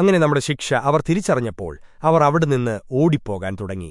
അങ്ങനെ നമ്മുടെ ശിക്ഷ അവർ തിരിച്ചറിഞ്ഞപ്പോൾ അവർ അവിടെനിന്ന് ഓടിപ്പോകാൻ തുടങ്ങി